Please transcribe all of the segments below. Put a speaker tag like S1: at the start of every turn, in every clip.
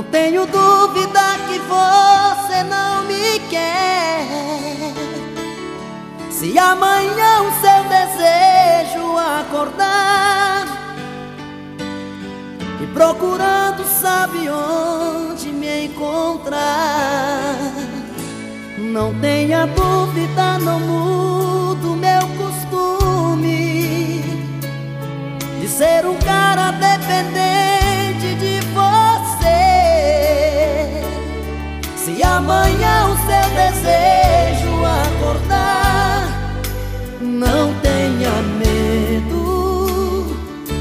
S1: Não tenho dúvida que você não me quer. Se amanhã o seu desejo acordar e procurando sabe onde me encontrar, não tenha dúvida, não mudo meu costume de ser um cara dependente amanhã o seu desejo acordar. Não tenha medo,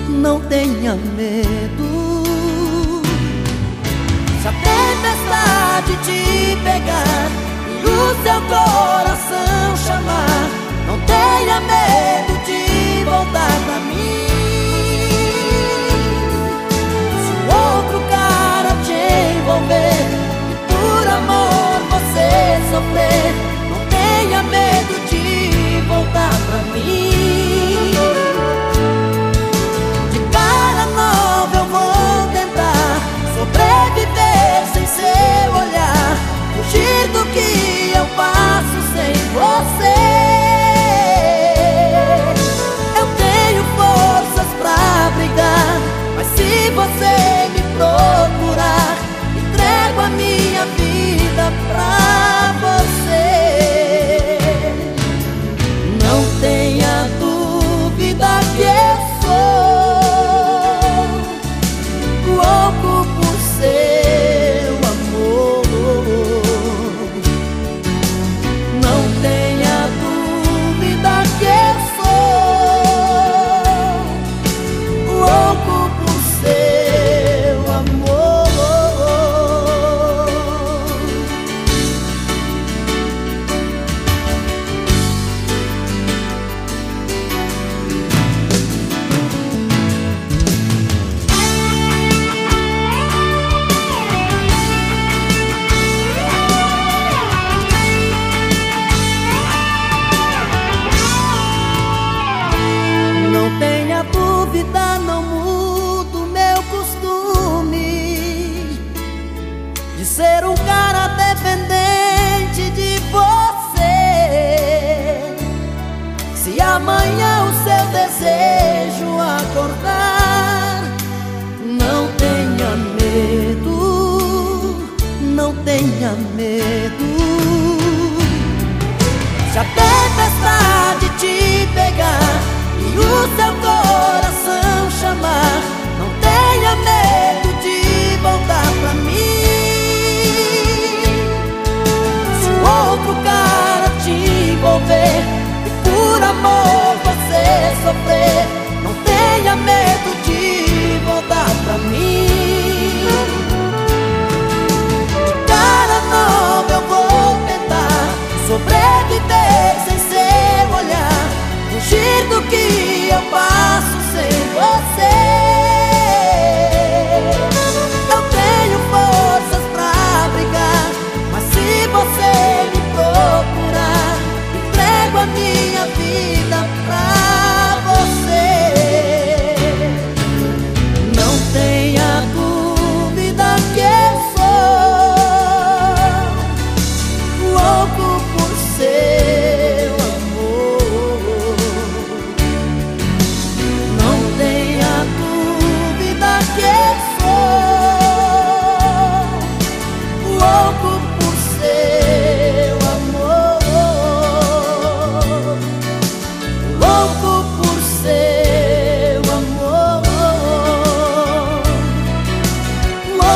S1: não tenha medo. Se a tempestade te pegar e o seu coração ser um cara dependente de você. Se amanhã o seu desejo acordar, não tenha medo, não tenha medo. Se a tempestade te pegar e o seu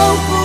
S1: hope.